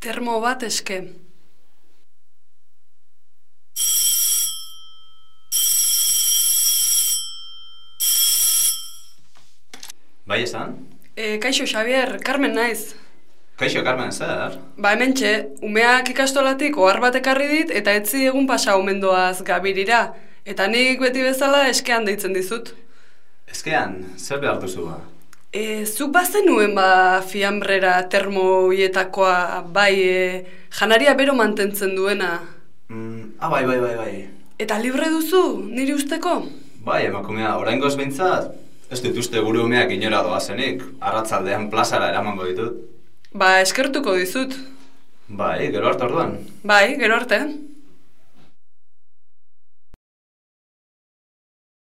Termo bat eske. Bai esan? E, kaixo, Xavier, Carmen naiz. Kaixo, Carmen, zer? Ba, hemen txe, umeak ikastolatik ohar bat ekarri dit eta etzi egun pasa omendoaz gabirira. Eta nik beti bezala eskean deitzen dizut. Ezkean, zer behar duzu ba? E, zuk bazen nuen ba fiambrera termoietakoa bai e, janaria bero mantentzen duena. Mm, ah, bai, bai, bai, bai. Eta libre duzu, niri usteko? Bai, emakumea, orain behintzat, ez dut uste gure umeak inora doazenik, arratzaldean plazara eramango ditut. Ba, eskertuko dizut. Bai, gero hartu orduan. Bai, gero arte.